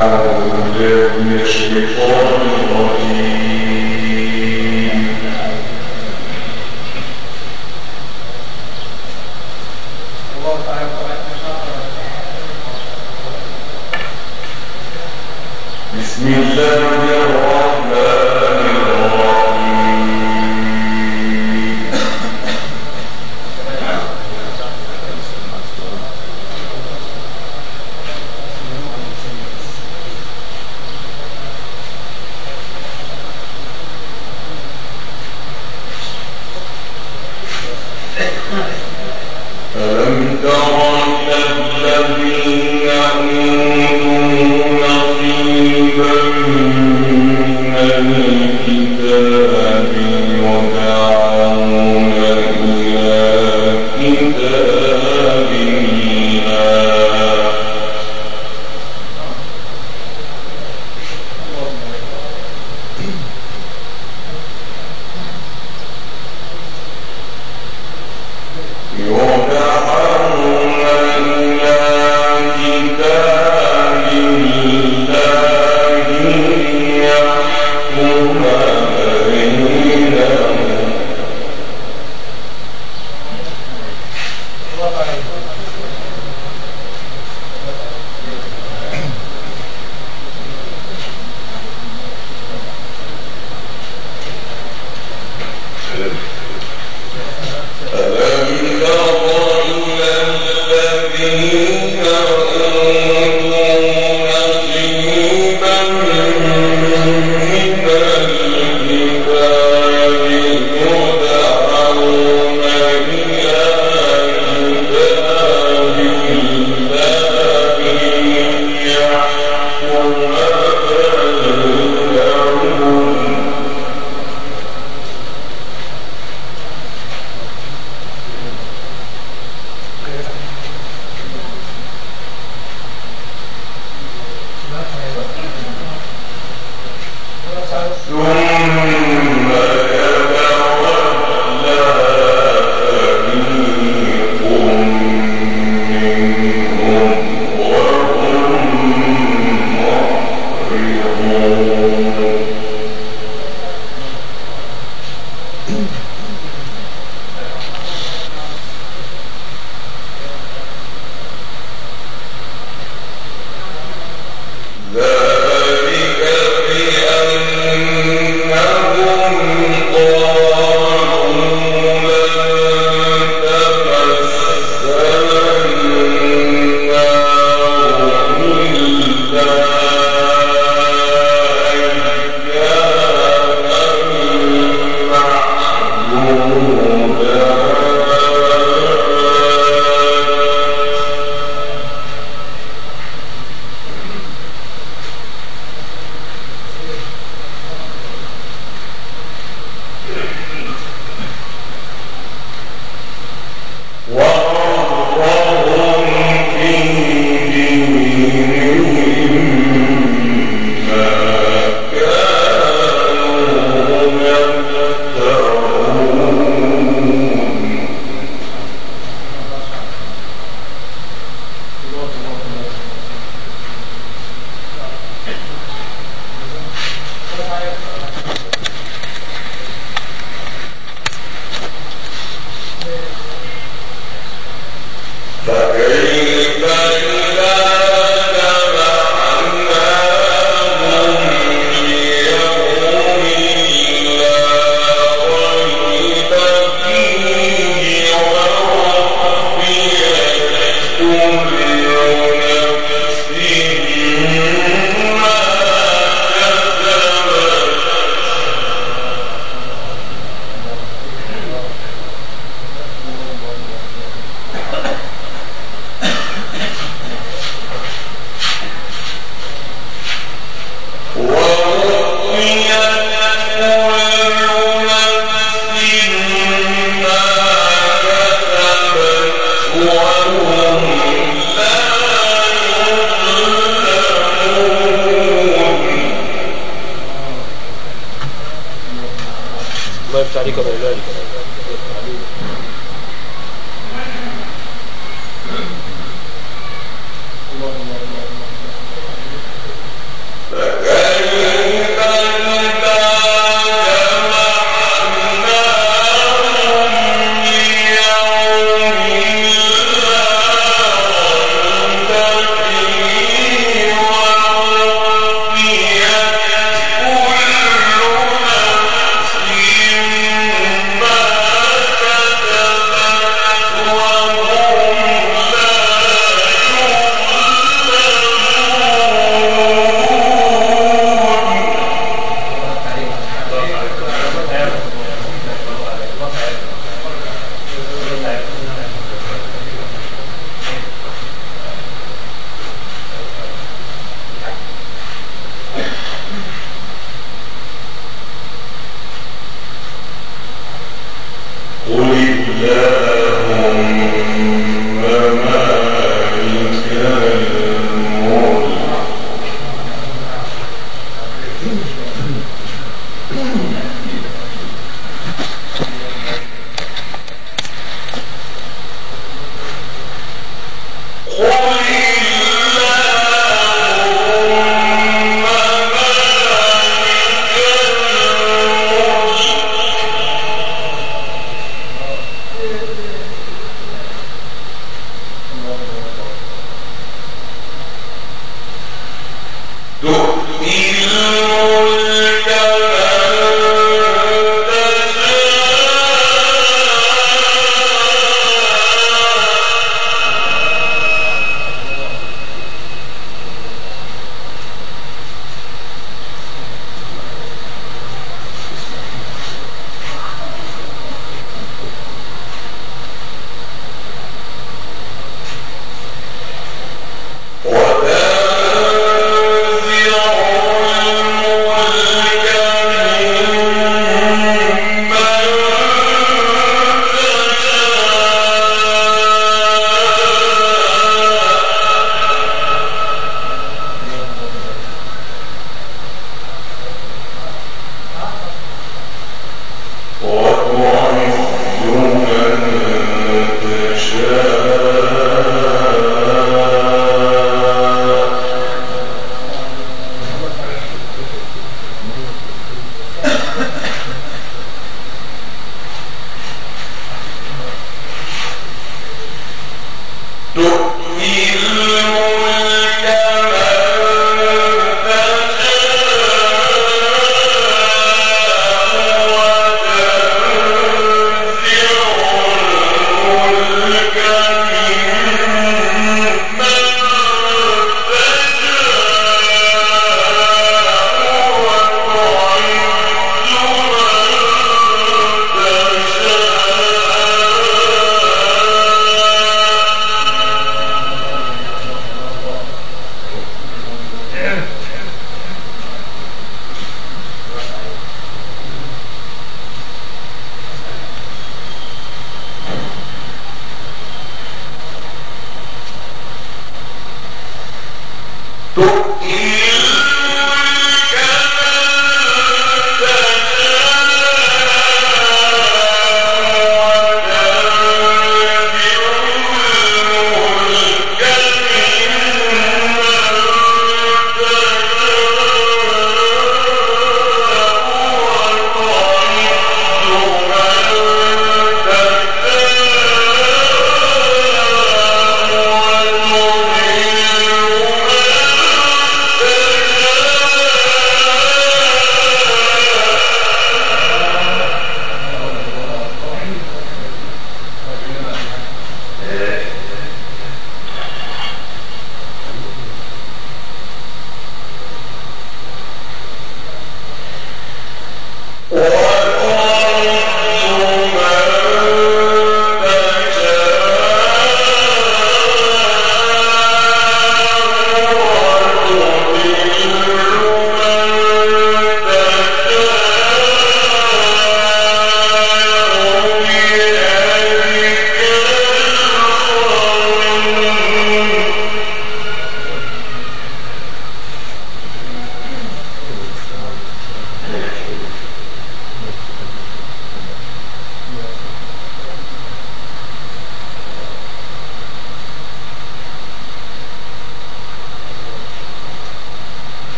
Ave Maria,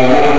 Oh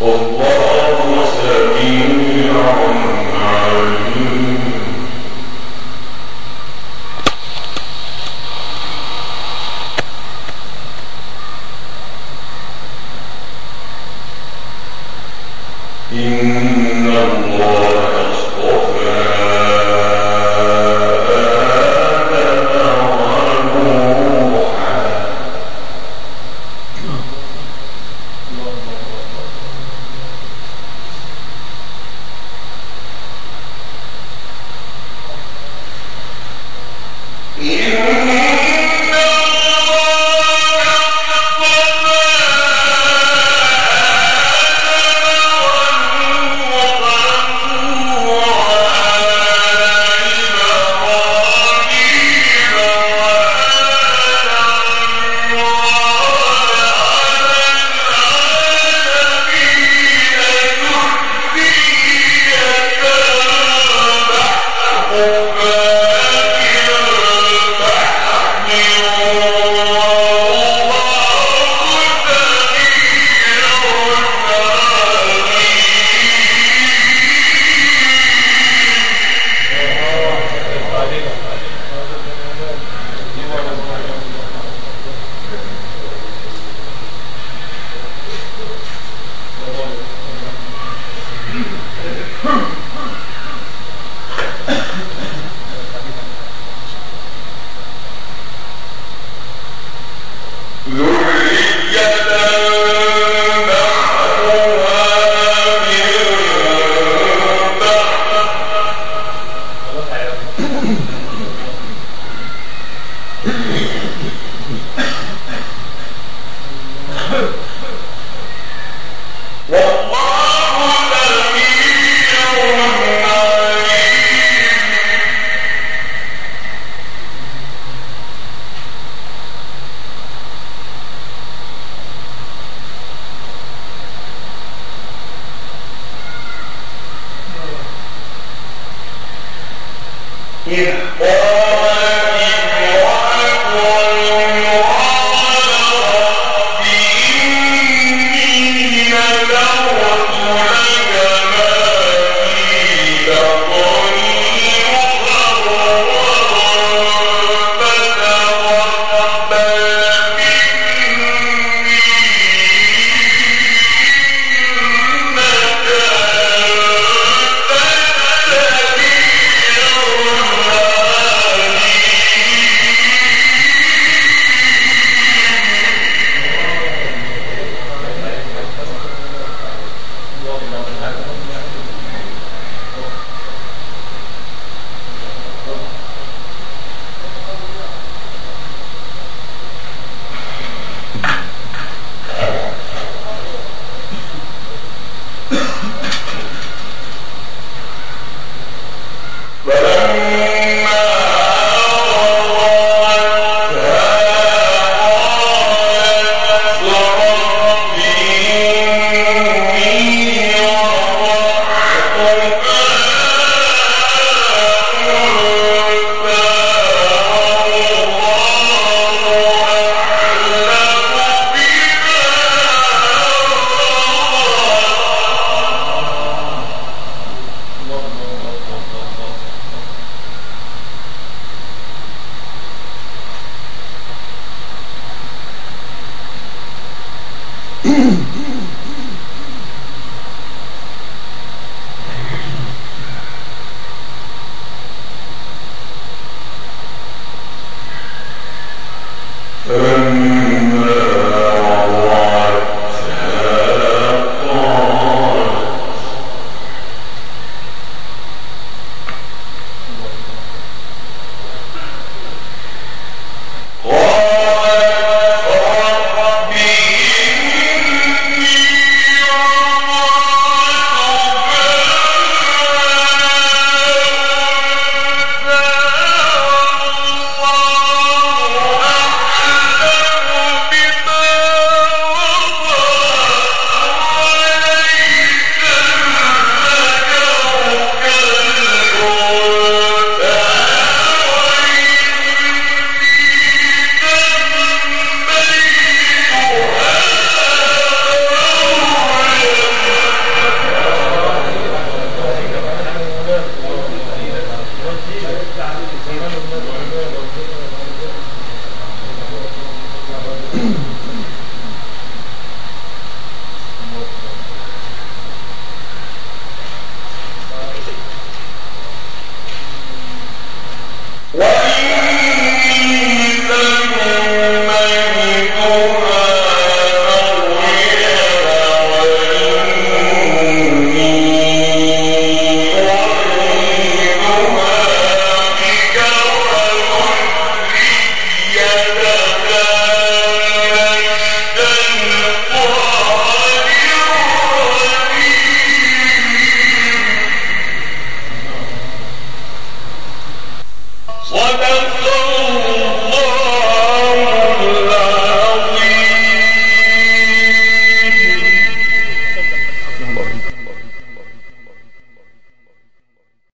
إذ قال